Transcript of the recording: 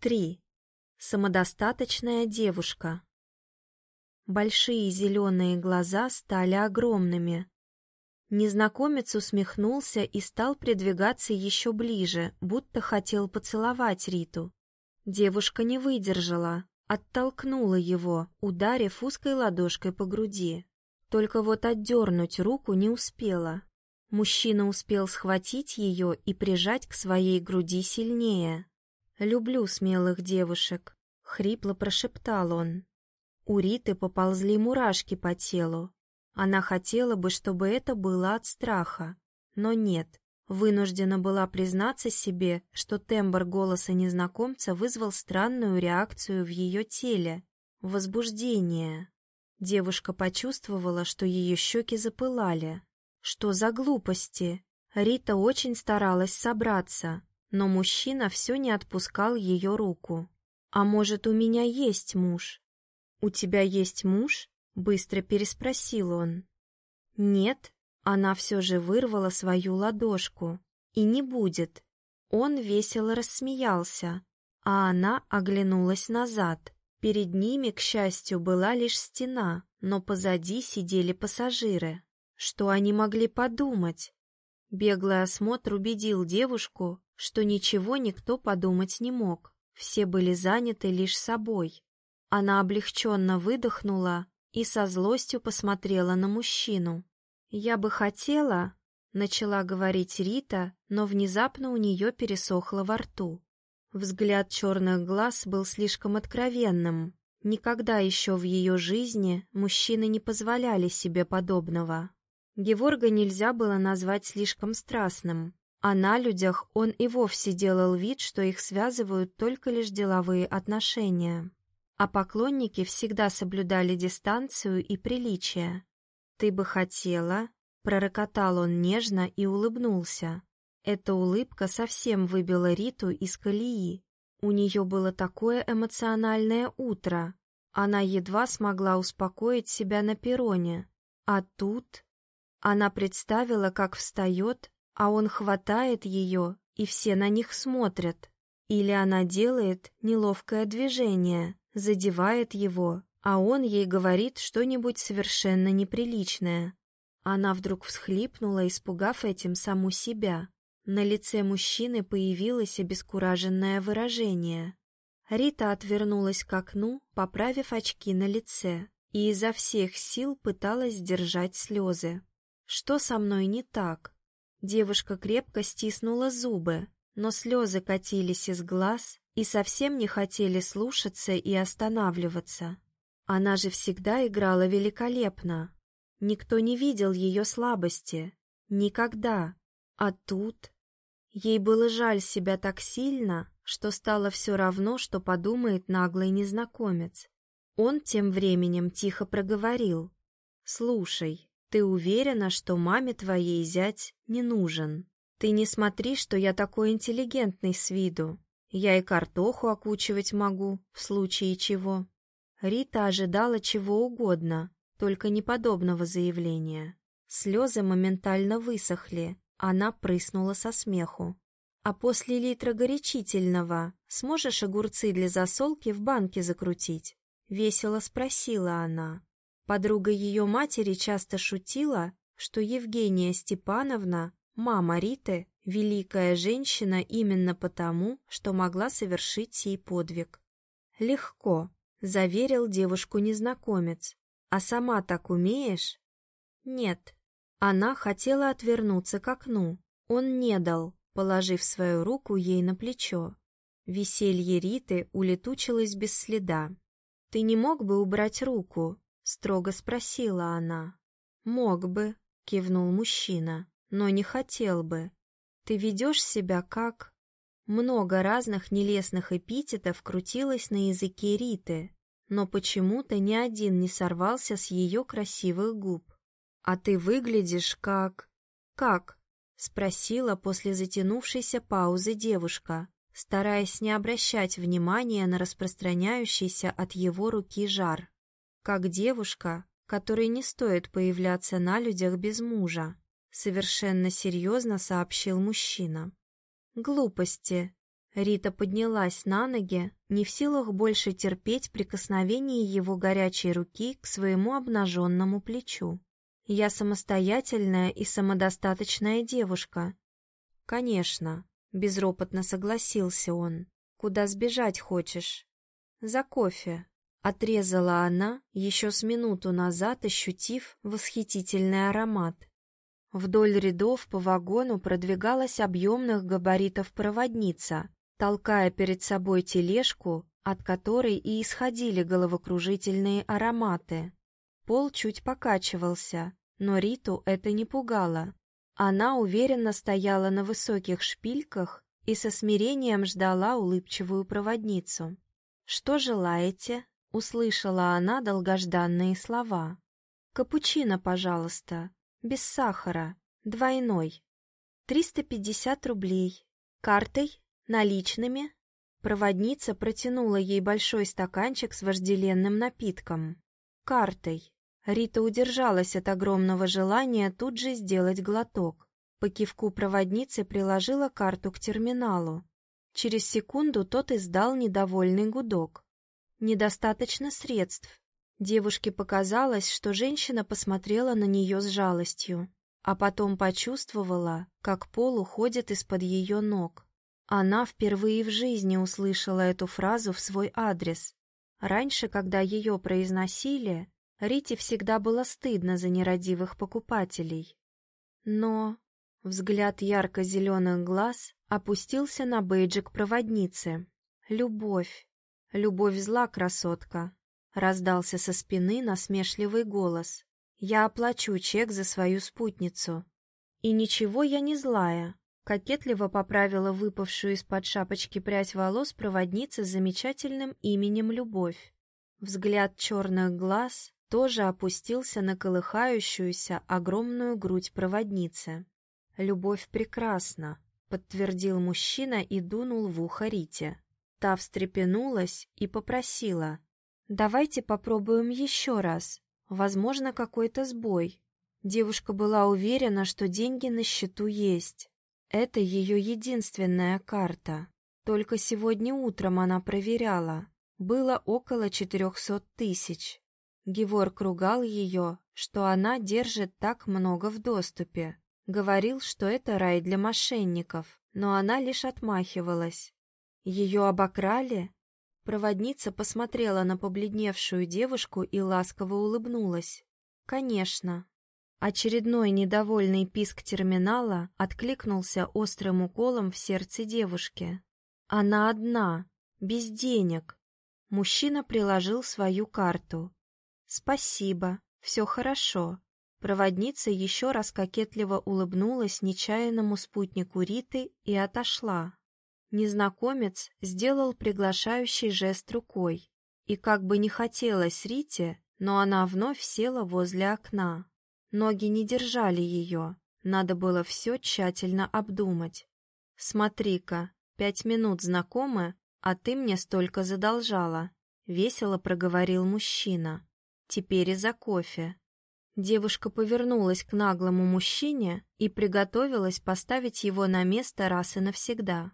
3. Самодостаточная девушка. Большие зеленые глаза стали огромными. Незнакомец усмехнулся и стал придвигаться еще ближе, будто хотел поцеловать Риту. Девушка не выдержала, оттолкнула его, ударив узкой ладошкой по груди. Только вот отдернуть руку не успела. Мужчина успел схватить ее и прижать к своей груди сильнее. «Люблю смелых девушек», — хрипло прошептал он. У Риты поползли мурашки по телу. Она хотела бы, чтобы это было от страха, но нет. Вынуждена была признаться себе, что тембр голоса незнакомца вызвал странную реакцию в ее теле — возбуждение. Девушка почувствовала, что ее щеки запылали. Что за глупости? Рита очень старалась собраться, но мужчина все не отпускал ее руку. «А может, у меня есть муж?» «У тебя есть муж?» — быстро переспросил он. «Нет», — она все же вырвала свою ладошку. «И не будет». Он весело рассмеялся, а она оглянулась назад. Перед ними, к счастью, была лишь стена, но позади сидели пассажиры. Что они могли подумать? Беглый осмотр убедил девушку, что ничего никто подумать не мог, все были заняты лишь собой. Она облегченно выдохнула и со злостью посмотрела на мужчину. «Я бы хотела...» — начала говорить Рита, но внезапно у нее пересохло во рту. Взгляд черных глаз был слишком откровенным. Никогда еще в ее жизни мужчины не позволяли себе подобного. Геворга нельзя было назвать слишком страстным, а на людях он и вовсе делал вид, что их связывают только лишь деловые отношения. А поклонники всегда соблюдали дистанцию и приличие. «Ты бы хотела?» — пророкотал он нежно и улыбнулся. Эта улыбка совсем выбила Риту из колеи. У нее было такое эмоциональное утро. Она едва смогла успокоить себя на перроне. А тут... Она представила, как встает, а он хватает ее, и все на них смотрят. Или она делает неловкое движение, задевает его, а он ей говорит что-нибудь совершенно неприличное. Она вдруг всхлипнула, испугав этим саму себя. На лице мужчины появилось обескураженное выражение. Рита отвернулась к окну, поправив очки на лице, и изо всех сил пыталась сдержать слезы. Что со мной не так? Девушка крепко стиснула зубы, но слезы катились из глаз и совсем не хотели слушаться и останавливаться. Она же всегда играла великолепно. Никто не видел ее слабости. Никогда. А тут... Ей было жаль себя так сильно, что стало все равно, что подумает наглый незнакомец. Он тем временем тихо проговорил. «Слушай, ты уверена, что маме твоей зять не нужен? Ты не смотри, что я такой интеллигентный с виду. Я и картоху окучивать могу, в случае чего». Рита ожидала чего угодно, только не подобного заявления. Слезы моментально высохли, она прыснула со смеху. «А после литра горячительного сможешь огурцы для засолки в банке закрутить?» — весело спросила она. Подруга ее матери часто шутила, что Евгения Степановна, мама Риты, великая женщина именно потому, что могла совершить сей подвиг. «Легко», — заверил девушку незнакомец. «А сама так умеешь?» «Нет». Она хотела отвернуться к окну. Он не дал, положив свою руку ей на плечо. Веселье Риты улетучилось без следа. «Ты не мог бы убрать руку?» Строго спросила она. Мог бы, кивнул мужчина, но не хотел бы. Ты ведешь себя как... Много разных нелестных эпитетов крутилось на языке Риты, но почему-то ни один не сорвался с ее красивых губ. «А ты выглядишь как...» «Как?» — спросила после затянувшейся паузы девушка, стараясь не обращать внимания на распространяющийся от его руки жар как девушка, которой не стоит появляться на людях без мужа, совершенно серьезно сообщил мужчина. Глупости. Рита поднялась на ноги, не в силах больше терпеть прикосновение его горячей руки к своему обнаженному плечу. «Я самостоятельная и самодостаточная девушка». «Конечно», — безропотно согласился он. «Куда сбежать хочешь?» «За кофе», — отрезала она, еще с минуту назад ощутив восхитительный аромат. Вдоль рядов по вагону продвигалась объемных габаритов проводница, толкая перед собой тележку, от которой и исходили головокружительные ароматы. Пол чуть покачивался, но Риту это не пугало. Она уверенно стояла на высоких шпильках и со смирением ждала улыбчивую проводницу. «Что желаете?» — услышала она долгожданные слова. «Капучино, пожалуйста, без сахара, двойной. Триста пятьдесят рублей. Картой Наличными проводница протянула ей большой стаканчик с вожделенным напитком. Картой. Рита удержалась от огромного желания тут же сделать глоток. По кивку проводницы приложила карту к терминалу. Через секунду тот издал недовольный гудок. Недостаточно средств. Девушке показалось, что женщина посмотрела на нее с жалостью, а потом почувствовала, как пол уходит из-под ее ног. Она впервые в жизни услышала эту фразу в свой адрес. Раньше, когда ее произносили, Рите всегда было стыдно за нерадивых покупателей. Но взгляд ярко-зеленых глаз опустился на бейджик проводницы. «Любовь! Любовь зла, красотка!» — раздался со спины насмешливый голос. «Я оплачу чек за свою спутницу. И ничего я не злая, Кокетливо поправила выпавшую из-под шапочки прядь волос проводница с замечательным именем Любовь. Взгляд черных глаз тоже опустился на колыхающуюся огромную грудь проводницы. «Любовь прекрасна», — подтвердил мужчина и дунул в ухо Рите. Та встрепенулась и попросила. «Давайте попробуем еще раз. Возможно, какой-то сбой». Девушка была уверена, что деньги на счету есть. Это ее единственная карта. Только сегодня утром она проверяла. Было около четырехсот тысяч. Геворг ругал ее, что она держит так много в доступе. Говорил, что это рай для мошенников, но она лишь отмахивалась. Ее обокрали? Проводница посмотрела на побледневшую девушку и ласково улыбнулась. Конечно, Очередной недовольный писк терминала откликнулся острым уколом в сердце девушки. Она одна, без денег. Мужчина приложил свою карту. «Спасибо, все хорошо». Проводница еще раз кокетливо улыбнулась нечаянному спутнику Риты и отошла. Незнакомец сделал приглашающий жест рукой, и как бы не хотелось Рите, но она вновь села возле окна. Ноги не держали ее, надо было все тщательно обдумать. «Смотри-ка, пять минут знакомы, а ты мне столько задолжала», — весело проговорил мужчина. «Теперь и за кофе». Девушка повернулась к наглому мужчине и приготовилась поставить его на место раз и навсегда.